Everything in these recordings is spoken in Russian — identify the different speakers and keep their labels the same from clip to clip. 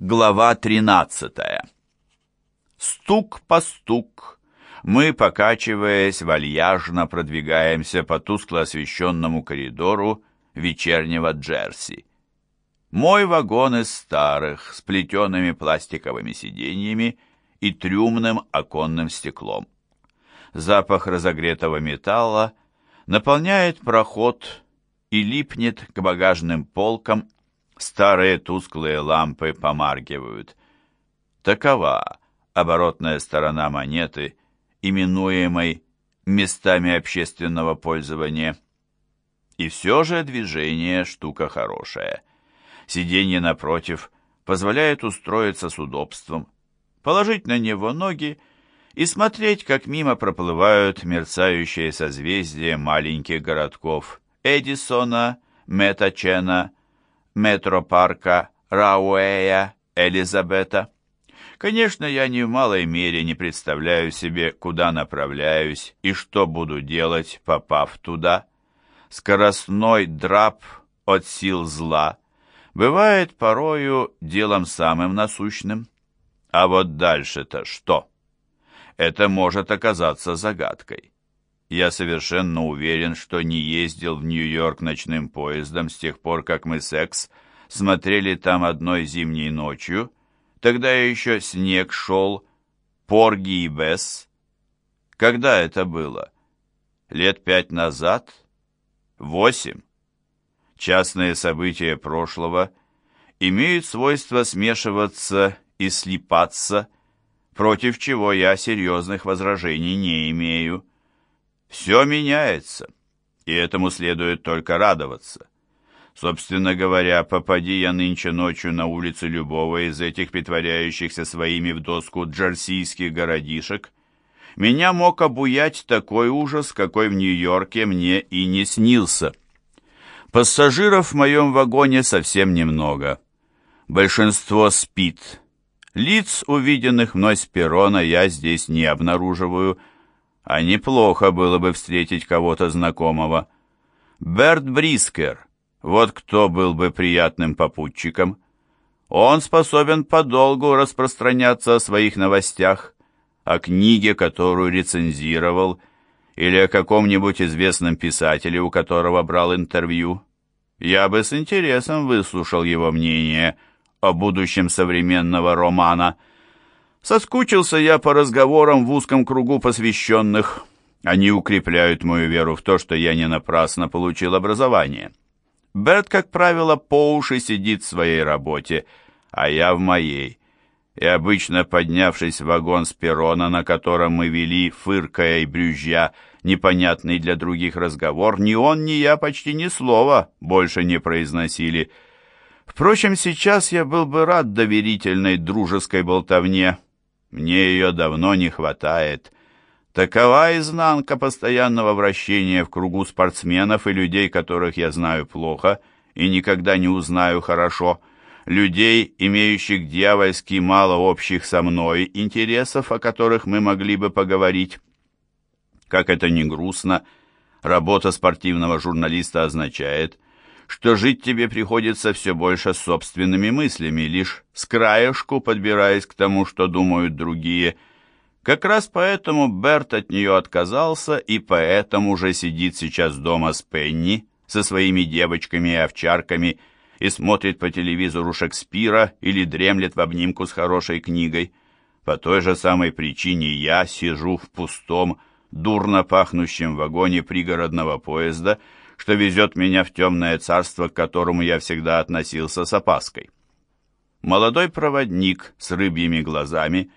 Speaker 1: Глава 13. Стук по стук. Мы, покачиваясь, вальяжно продвигаемся по тускло освещенному коридору вечернего Джерси. Мой вагон из старых, с плетеными пластиковыми сиденьями и трюмным оконным стеклом. Запах разогретого металла наполняет проход и липнет к багажным полкам Старые тусклые лампы помаргивают. Такова оборотная сторона монеты, именуемой местами общественного пользования. И все же движение штука хорошая. Сиденье напротив позволяет устроиться с удобством, положить на него ноги и смотреть, как мимо проплывают мерцающие созвездия маленьких городков Эдисона, Метачена, метропарка Рауэя Элизабета. Конечно, я ни в малой мере не представляю себе, куда направляюсь и что буду делать, попав туда. Скоростной драп от сил зла бывает порою делом самым насущным. А вот дальше-то что? Это может оказаться загадкой. Я совершенно уверен, что не ездил в Нью-Йорк ночным поездом с тех пор, как мы секс смотрели там одной зимней ночью. Тогда еще снег шел, Порги и Бесс. Когда это было? Лет пять назад? Восемь? Частные события прошлого имеют свойство смешиваться и слипаться, против чего я серьезных возражений не имею. Все меняется, и этому следует только радоваться. Собственно говоря, попади я нынче ночью на улице любого из этих притворяющихся своими в доску джерсийских городишек, меня мог обуять такой ужас, какой в Нью-Йорке мне и не снился. Пассажиров в моем вагоне совсем немного. Большинство спит. Лиц, увиденных мной с перрона, я здесь не обнаруживаю, а неплохо было бы встретить кого-то знакомого. Берт Брискер, вот кто был бы приятным попутчиком. Он способен подолгу распространяться о своих новостях, о книге, которую рецензировал, или о каком-нибудь известном писателе, у которого брал интервью. Я бы с интересом выслушал его мнение о будущем современного романа – Соскучился я по разговорам в узком кругу посвященных. Они укрепляют мою веру в то, что я не напрасно получил образование. Берт, как правило, по уши сидит в своей работе, а я в моей. И обычно, поднявшись в вагон с перрона, на котором мы вели, фыркая и брюзжа, непонятный для других разговор, ни он, ни я почти ни слова больше не произносили. Впрочем, сейчас я был бы рад доверительной дружеской болтовне, мне ее давно не хватает. Такова изнанка постоянного вращения в кругу спортсменов и людей, которых я знаю плохо и никогда не узнаю хорошо, людей, имеющих дьявольски мало общих со мной интересов, о которых мы могли бы поговорить. Как это ни грустно, работа спортивного журналиста означает – что жить тебе приходится все больше собственными мыслями, лишь с краешку подбираясь к тому, что думают другие. Как раз поэтому Берт от нее отказался, и поэтому же сидит сейчас дома с Пенни, со своими девочками и овчарками, и смотрит по телевизору Шекспира или дремлет в обнимку с хорошей книгой. По той же самой причине я сижу в пустом, дурно пахнущем вагоне пригородного поезда, что везет меня в темное царство, к которому я всегда относился с опаской. Молодой проводник с рыбьими глазами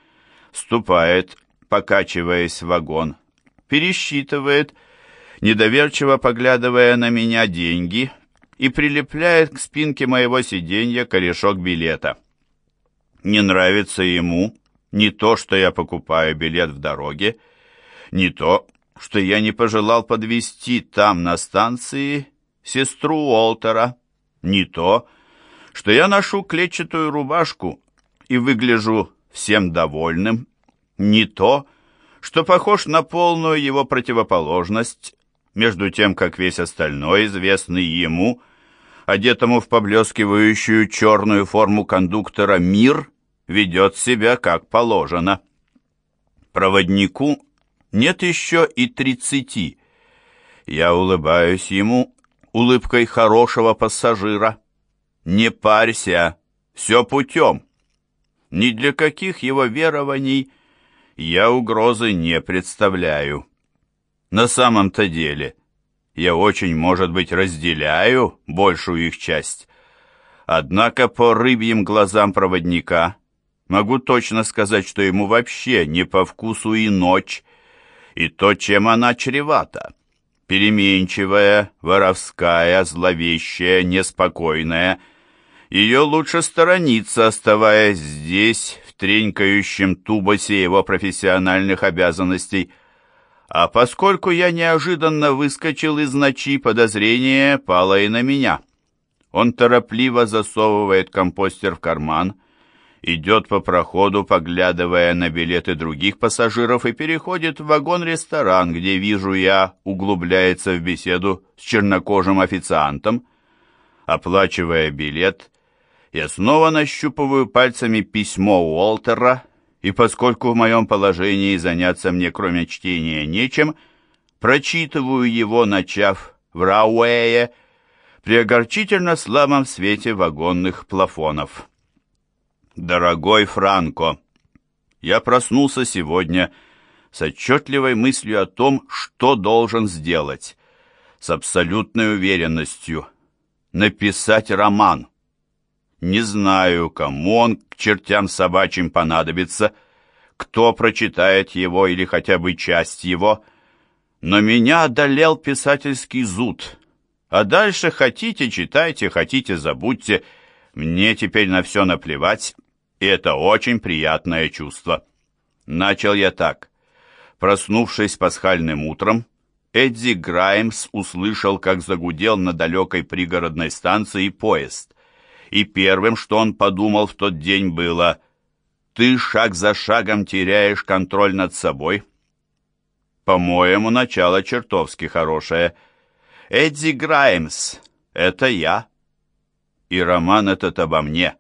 Speaker 1: ступает, покачиваясь в вагон, пересчитывает, недоверчиво поглядывая на меня деньги, и прилепляет к спинке моего сиденья корешок билета. Не нравится ему не то, что я покупаю билет в дороге, не то, что я не пожелал подвести там, на станции, сестру Уолтера, не то, что я ношу клетчатую рубашку и выгляжу всем довольным, не то, что похож на полную его противоположность, между тем, как весь остальной, известный ему, одетому в поблескивающую черную форму кондуктора «Мир» ведет себя как положено. Проводнику нет еще и тридцати. Я улыбаюсь ему улыбкой хорошего пассажира. Не парься, все путем. Ни для каких его верований я угрозы не представляю. На самом-то деле, я очень, может быть, разделяю большую их часть. Однако по рыбьим глазам проводника могу точно сказать, что ему вообще не по вкусу и ночь, и то, чем она чревата. Переменчивая, воровская, зловещая, неспокойная. Ее лучше сторониться, оставаясь здесь, в тренькающем тубосе его профессиональных обязанностей – а поскольку я неожиданно выскочил из ночи, подозрение пало и на меня. Он торопливо засовывает компостер в карман, идет по проходу, поглядывая на билеты других пассажиров и переходит в вагон-ресторан, где, вижу я, углубляется в беседу с чернокожим официантом. Оплачивая билет, я снова нащупываю пальцами письмо Уолтера и поскольку в моем положении заняться мне кроме чтения нечем, прочитываю его, начав в Рауэе, при огорчительно слабом свете вагонных плафонов. «Дорогой Франко, я проснулся сегодня с отчетливой мыслью о том, что должен сделать, с абсолютной уверенностью написать роман. Не знаю, кому он к чертям собачьим понадобится, кто прочитает его или хотя бы часть его, но меня одолел писательский зуд. А дальше хотите читайте, хотите забудьте, мне теперь на все наплевать, и это очень приятное чувство. Начал я так. Проснувшись пасхальным утром, Эдди Граймс услышал, как загудел на далекой пригородной станции поезд и первым, что он подумал в тот день, было «Ты шаг за шагом теряешь контроль над собой». По-моему, начало чертовски хорошее. Эдди Граймс — это я. И роман этот обо мне.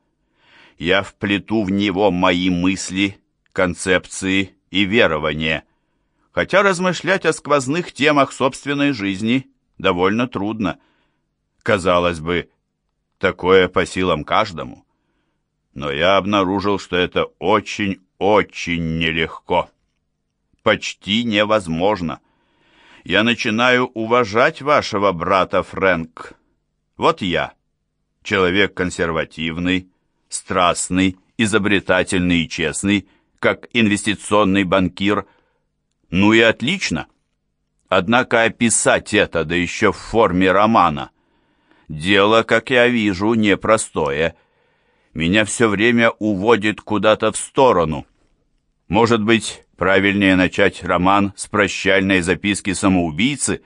Speaker 1: Я вплету в него мои мысли, концепции и верования. Хотя размышлять о сквозных темах собственной жизни довольно трудно. Казалось бы, Такое по силам каждому. Но я обнаружил, что это очень-очень нелегко. Почти невозможно. Я начинаю уважать вашего брата Фрэнк. Вот я, человек консервативный, страстный, изобретательный и честный, как инвестиционный банкир. Ну и отлично. Однако описать это, да еще в форме романа – Дело, как я вижу, непростое. Меня все время уводит куда-то в сторону. Может быть, правильнее начать роман с прощальной записки самоубийцы?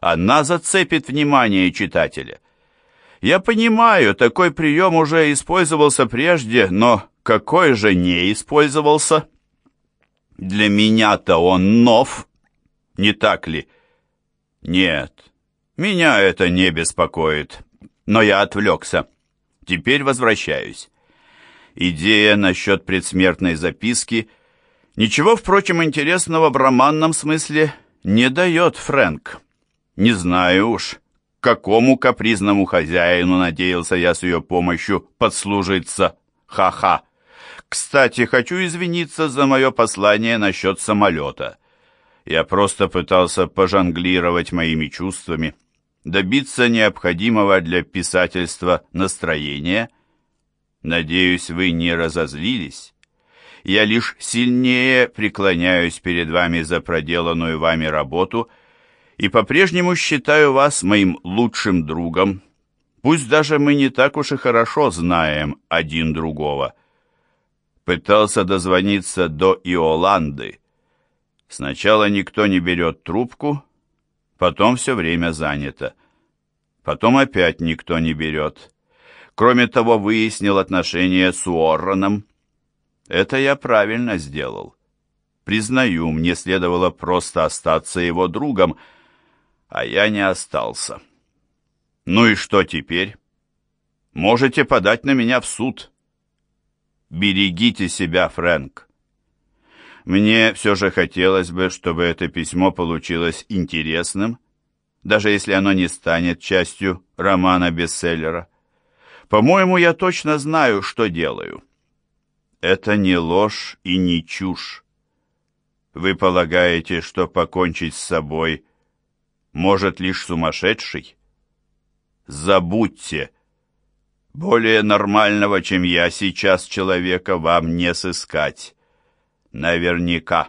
Speaker 1: Она зацепит внимание читателя. Я понимаю, такой прием уже использовался прежде, но какой же не использовался? Для меня-то он нов, не так ли? Нет, меня это не беспокоит, но я отвлекся. Теперь возвращаюсь. Идея насчет предсмертной записки ничего, впрочем, интересного в романном смысле не дает Фрэнк. Не знаю уж, какому капризному хозяину надеялся я с ее помощью подслужиться. Ха-ха. Кстати, хочу извиниться за мое послание насчет самолета. Я просто пытался пожонглировать моими чувствами добиться необходимого для писательства настроения. Надеюсь, вы не разозлились. Я лишь сильнее преклоняюсь перед вами за проделанную вами работу и по-прежнему считаю вас моим лучшим другом, пусть даже мы не так уж и хорошо знаем один другого. Пытался дозвониться до Иоланды. Сначала никто не берет трубку, потом все время занято. Потом опять никто не берет. Кроме того, выяснил отношения с Уорреном. Это я правильно сделал. Признаю, мне следовало просто остаться его другом, а я не остался. Ну и что теперь? Можете подать на меня в суд. Берегите себя, Фрэнк. Мне все же хотелось бы, чтобы это письмо получилось интересным, даже если оно не станет частью романа-бестселлера. По-моему, я точно знаю, что делаю. Это не ложь и не чушь. Вы полагаете, что покончить с собой может лишь сумасшедший? Забудьте. Более нормального, чем я сейчас, человека вам не сыскать. Наверняка.